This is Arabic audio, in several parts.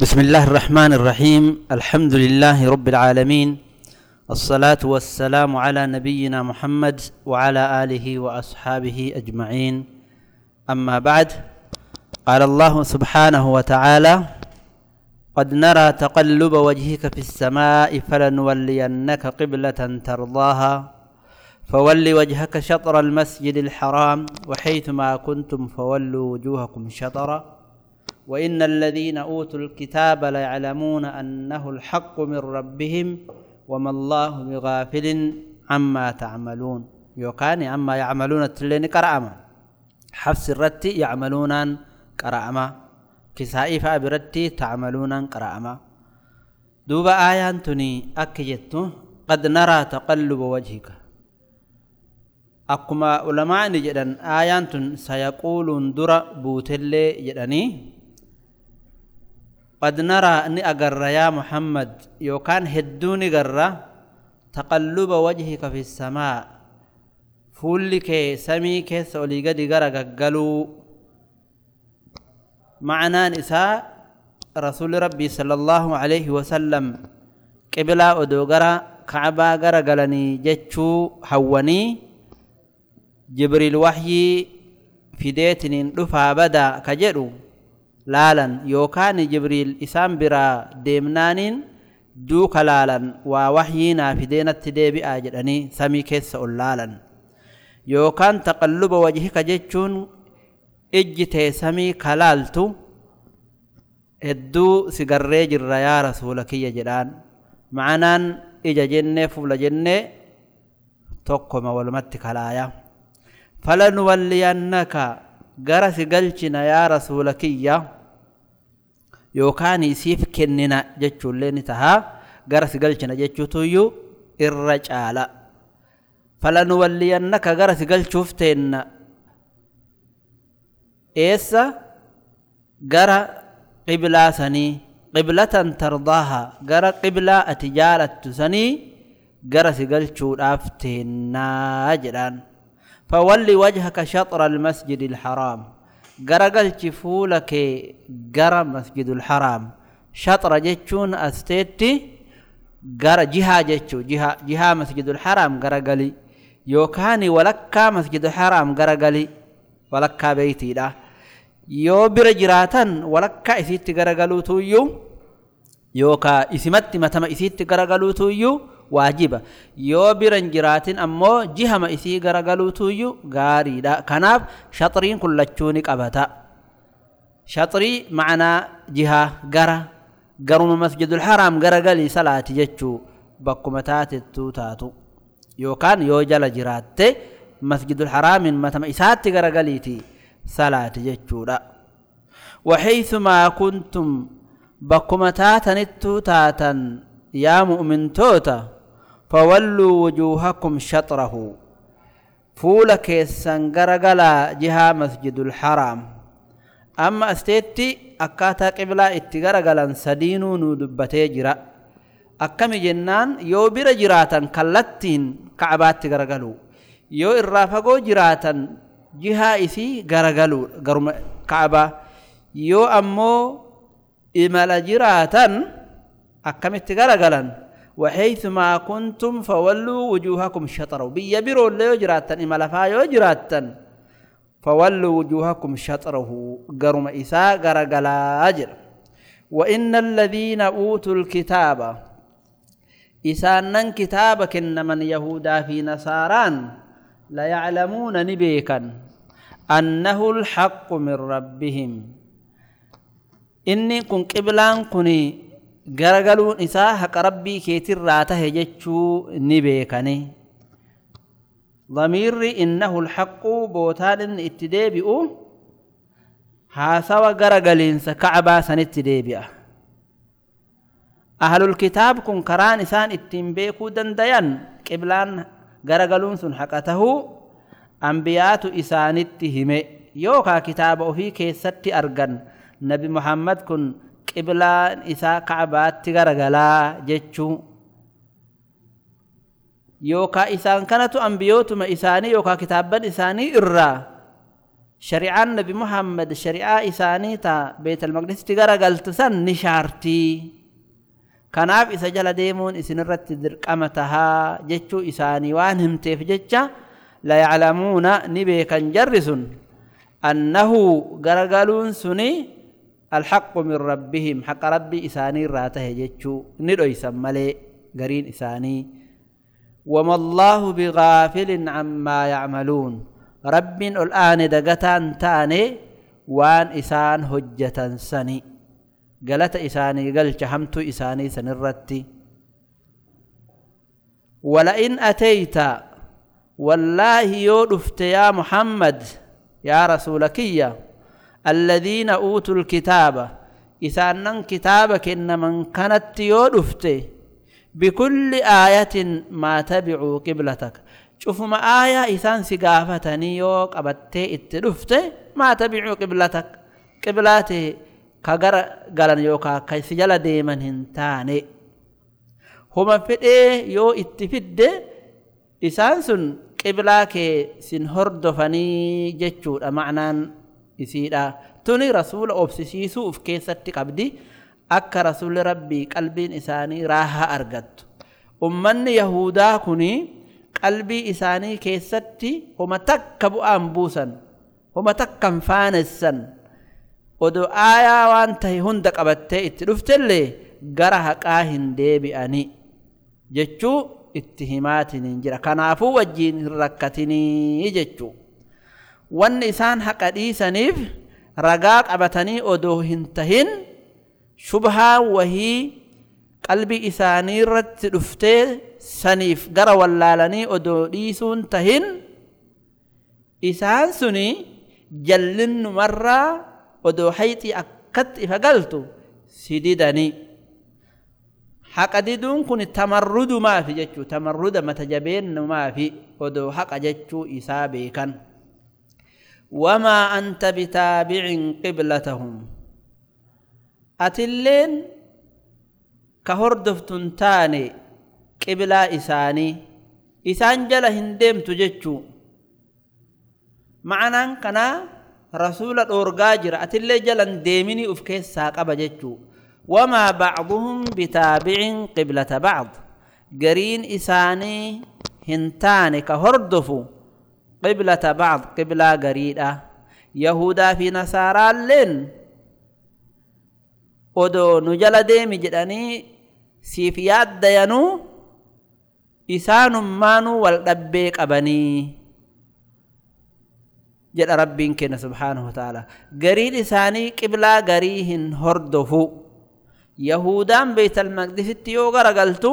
بسم الله الرحمن الرحيم الحمد لله رب العالمين الصلاة والسلام على نبينا محمد وعلى آله وأصحابه أجمعين أما بعد قال الله سبحانه وتعالى قد نرى تقلب وجهك في السماء فلنولينك قبلة ترضاها فول وجهك شطر المسجد الحرام وحيثما كنتم فولوا وجوهكم شطرا وإن الذين أوتوا الكتاب ليعلمون أنه الحق من ربهم وما الله بغافل عما تعملون. يوكان عما يعملون التلين كرأما حفص الرتي يعملون كرأما كسائي فأبرتي تعملون كرأما دوب آيان تني أكجت قد نرى تقلب وجهك. أكما علماء جدن آيان سيقولون در بوتلي جدني. قد نرى ني أقر يا محمد يوكان هدوني قرر تقلب وجهك في السماء. فولك سمي كيس ولي قد قرق قلو معنى نساء رسول ربي صلى الله عليه وسلم قبلا ودوغرا كعبا قرقلني جتشو حوني. جبريل وحي فديتنين دفا بدا كجرو. Laalan yookaan jibriil isaan biraa deemnaaniin duuka laalan waa waxyii naa fideenatti deebi'aa jedhanii samii keessa ol laalan. Yookaan taqalluba wajhika jechuun ijji tee samii kalaaltu hedduu si garree jirra yaa rasuula kiyya jedhaan. Ma'anaan ija jennee fuula jennee tokkoma walumatti kalaaya falanuwalliyannaka gara si galchina yaa rasuula kiyya yookaan siif kennina jechuullee ni tahaa gara si galchina jechuutuyyuu irra caala falanuwalliyannaka gara si galchuuf teenna eessa gara qiblaa sanii qiblatan tardaaha gara qiblaa ati jaalattu sanii gara si galchuudhaaf teennaa jedhaan فولي وجهك شطر المسجد الحرام. قرقلت فولك قر مسجد الحرام. شطر جتشون أستيتي قر جها جتشو. جها جها مسجد الحرام قرقلي يوكاني ولكا مسجد الحرام قرقلي ولكا بيتي لا. يو برجراتا ولكا اسيت قرقلو تويو. يوكا اسمت متما اسيت قرقلو تويو. waajiba. Yoo biran jiraatin ammoo jihama isii garagaluutuyyuu gaariidha. Kanaaf shaxriin kun lachuu ni qabata. Shaxrii macanaa jihaa gara garuma masjidul haraam garagalii salaati jechuu bakkuma taatettuu taatu. Yookaan yoo jala jiraatte masjidul haraamin matama isaatti garagaliiti salaati jechuudha. Waxaysumaa kuntum bakkuma taatanittuu taatan yaa mu'mintoota فولوا وجوهكم شطره. فولك السنغرغلا جهة مسجد الحرام. أما أستيتي أكاتا قبلا اتغرغلا سدينو ندبتي جرا. أكمي جنان يو بر جراتا كاللتين كعبات تغرغلو يو الرافقو جراتا جهة إسي غرغلو كعبة. يو أمو إمال جراتا أكمي تغرغلا وحيثما كنتم فولوا وجوهكم شطروا بيبروا اللي يجراتا إما لفا يجراتا فولوا وجوهكم شطره قرم إساء قرقلا أجر. وإن الذين أوتوا الكتاب إسانا كتابك إن من يهودا في نصاران ليعلمون نبيكا أنه الحق من ربهم. إني كن قبلان كني garagaluun isaa haqa rabbii keetirraa tahe jechuu ni beekane. Damiirri innahu lxaquu bootaan inni itti deebi'u haasawa garagaliinsa kacbaa sanitti deebi'a. Ahlulkitaab kun karaan isaan ittiin beekuu dandayan qiblaan garagaluun sun haqa tahuu anbiyaatu isaanitti hime. Yookaa kitaaba ofii keessatti argan nabi muhammad kun qiblaan isaa kacbaatti garagalaa jechuu yookaa isaan kanatu ambiyootuma isaanii yookaa kitaabban isaanii irraa shari'aan nabi muhammad shari'aa isaanii ta beetalmaqdisitti gara galtu san ni shaartii kanaaf isa jala deemuun isinirratti dirqama tahaa jechuu isaanii waan himteef jecha layaclamuuna ni beekan jarri sun annahu garagaluun suni الحق من ربهم حق ربي إساني راته جيتشو. نلو يسمالي قرين إساني. وما الله بغافل عما يعملون. رب الآن دقتان تاني وان إسان هجة سني. قلت إساني قل شهمت إساني سنرتي. ولئن أتيت والله يودفت يا محمد يا رسولك يا. رسولك alladhiina uutul kitaaba isaannan kitaaba kennaman kanatti yoo dhufte bikulli aayatin maa tabicuu qiblataka cufuma aayaa isaan si gaafatanii yoo qabattee itti dhufte maa tabicuu qiblataka qiblaate ka gara galan yookaa ka si jala deeman hin taane. Homa fedhee yoo itti fidde isaan sun qiblaa kee sin hordofanii jechuudha. Ma'naan isiidha. Tuni rasuula obsisiisuu uf keessatti qabdi. Akka rasuulli rabbii qalbiin isaanii raahaa argattu. Ummanni yahudaa kuni qalbii isaanii keessatti homa takka bu'aan buusan homa takkan faanessan odoo aayaa waan tahe hunda qabattee itti dhuftellee gara haqaa hin deebi'ani jechuu itti himaatiniin jira. Kanaafuu wajjiin hin rakkatinii jechuu wanni isaan haqa dhiisaniif ragaa qabatanii odoo hin tahin shubhaan wahii qalbii isaanii irratti dhuftee saniif gara wallaalanii odoo dhiisuun tahin isaan suni jallinnumarraa odoo hayxii akkatti ifa galtu si didanii haqa diduun kun tamarrudumaafi jechuu tamarruda mata jabeennumaafi odoo haqa jechuu isaa beekan وما أنت بتابع قبلتهم. أتلين كهردفتن تاني قبلة إساني. إسان جل هندم تججو. معنى كنا رسول الأرقاجر أتلي جل هندميني أفكي الساقب ججو وما بعضهم بتابع قبلة بعض. قرين إساني هنتاني كهردفو قبلة بعض قبلة قريدة يهودا في نصارى لين odoo nu jala deemi jedhanii siif yaaddayanuu isaanummaanuu wal dhabbee qabanii jedha rabbiin kenna subhaanahu wa ta'ala gariin isaanii qiblaa garii hin hordofu yahudaan beeytal maqdisitti yoo gara galtu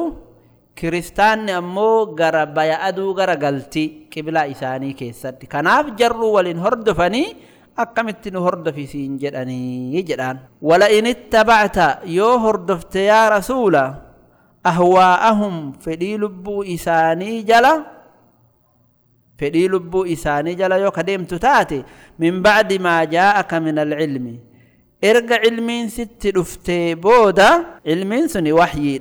كريستان أمو غرب يا أدو غر غلتي قبل إساني كيسد كناف جرو ولن هرد فني أكمت نهرد في سينجر أني يجران ولئن اتبعت يو هرد يا رسول أهواءهم فدي لبو إساني جلا فدي لبو إساني جلا يو قديم تتاتي من بعد ما جاءك من العلم إرجع علمين ست رفتي بودا علمين سني وحيي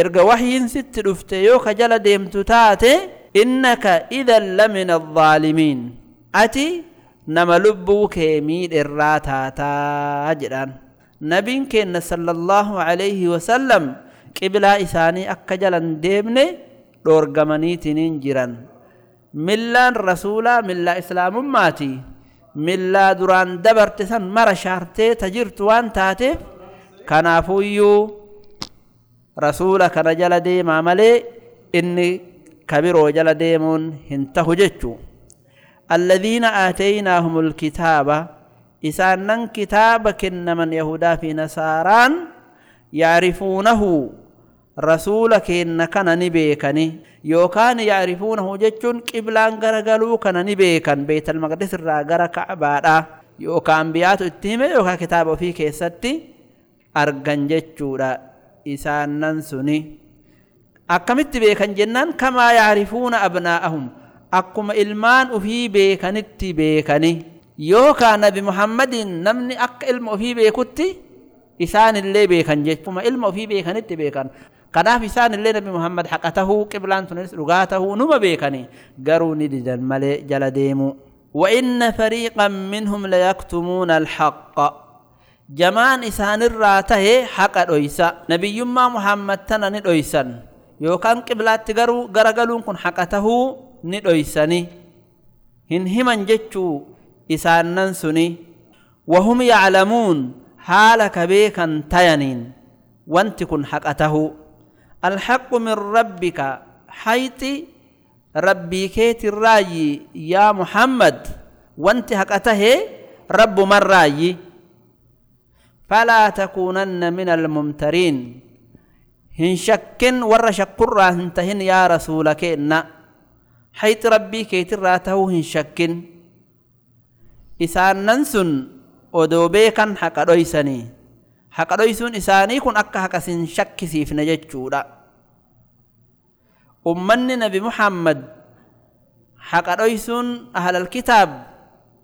erga waxyiin sitti dhufte yoo ka jala deemtu taate innaka idan lamin alظaalimiin ati nama lubbuu kee miidherraa taataa jedhaan nabiin keenna sala allaahu alayhi wasalam qiblaa isaanii akka jalan deemne dhoorgamaniitiniin jiran millaan rasuulaa millaa islaamummaati millaa duraan dabarte san mara shaartee ta jirtu waan taateef kanaafuyyuu rasuula kana jala deemaa malee inni kabiroo jala deemuun hin tahu jechu alladhiina aataynaahum alkitaaba isaan nan kitaaba kennaman yahudaa fi nasaaraan yaarifuunahu rasuula keenna kana ni beekani. Yookaan yaarifuunahu jechuun qiblaan gara galuu kana ni beekan. Beetalmaqdis irraa gara ka'baadha yookaan biyaatu itti hime yookaan kitaaba ofii keessatti argan jechuudha. إسانن سني أكمت بيكن جنان كما يعرفون أبناءهم akkuma ilmaan ufii beekanitti beekani yookaan nabi muhammadin namni akka ilma ufii beekutti isaanillee beekan jechuma ilma ufii beekanitti beekan kanaaf isaanillee nabi muhammad haqa tahuu qiblaan sunis dhugaa tahuu numa beekani garuu ni didan malee jala deemu وإن فريقا منهم ليكتمون الحق جمان إسان الراته حق الأيسا نبي ما محمد تنا ندويسا يوكان قبلات تغرو غرغلون كن حقته ندويسني هن همن جتشو إسان ننسني وهم يعلمون حالك بيكا تينين وانت كن حقته الحق من ربك حيث ربي كيت الراي يا محمد وانت حقته رب من راي فلا تكونن من الممترين. هن شكن ور شكر هنتهن يا رسولك إن. حيث ربي كيت الراته هن شكن. إسان ننسن ودوبيكا حق دويسني. حق دويسون إساني كن أكا حق سن شك سيف نججودا أمني نبي محمد حق دويسون أهل الكتاب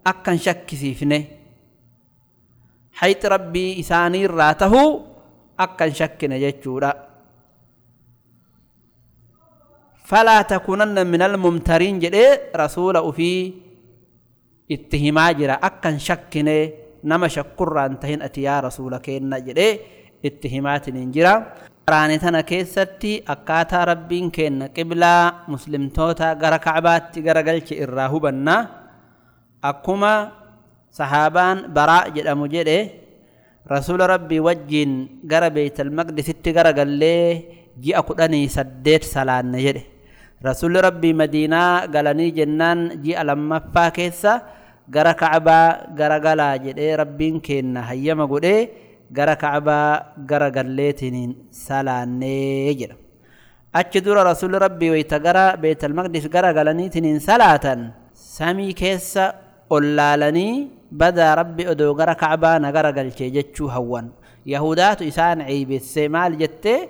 أكا شك سيفني حيث ربي إساني راته أكا شك نججودا فلا تكونن من الممترين جدي رسول في اتهما جرا أكا شكني نما شكر أنتهن أتي يا رسول كينا جدي اتهمات ننجرا. تنا كيستي أكاتا ربين كينا قبلا مسلم توتا غرا كعبات غرا قلش إراهو sahaabaan baraa jedhamu jedhe rasuula rabbii wajjiin gara beeytal maqdisitti garagallee ji'a kudhanii saddeet salaanne jedhe. Rasuulli rabbii madiinaa galanii jennaan ji'a lammaffaa keessa gara kaabaa gara galaa jedhee rabbiin kenna hayyama godhee gara kacbaa garagalleetiniin salaannee jedha achi dura rasuulli rabbii wayta gara beeytal maqdis gara garagalaniitiniin salaatan samii keessa ollaalanii badaa rabbi odoo gara kacbaa na gara galchee jechuu hawwan. Yahudaatu isaan ciibesse maal jettee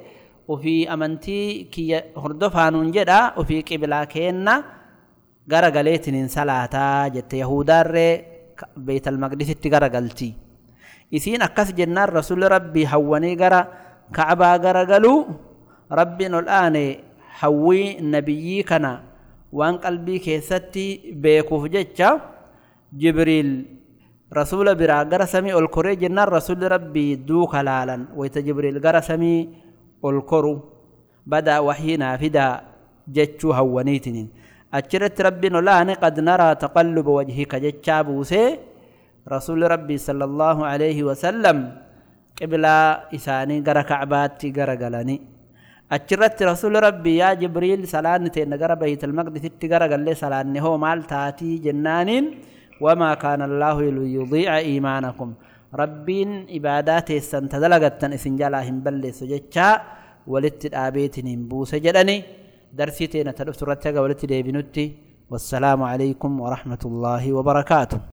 ufii amantii kiyya hordofaanuun jedha ufii qiblaa keenna gara galeetiniin salaataa jette. Yahudaarree beetal maqdisitti gara galti. Isiin akkas jennaan rasuli rabbii hawwanii gara kacbaa gara galuu rabbiin ol aane hawwii nabiyyii kana waan qalbii keessatti beekuuf jecha jibriil ol koree jennaan rasuli rabbii duuka laalan wayta jibriil gara samii ol koru badaa waxyii naa fidaa jechuu hawwaniitiniin أشرت ربي نولان قد نرى تقلب وجهك جتشابوسي رسول ربي صلى الله عليه وسلم قبل إساني غرا كعبات غرا غلاني. أشرت رسول ربي يا جبريل سلان تين غرا بيت المقدس تغرا غلي سلان هو مال تاتي جنان وما كان الله ليضيع إيمانكم. ربين عبادات سنتدلغت إسنجالاهم بل سجتشا ولت آبيتنين بوس جدني. درسي تينا تلف ترتقى ولتي ديبنوتي. والسلام عليكم ورحمة الله وبركاته.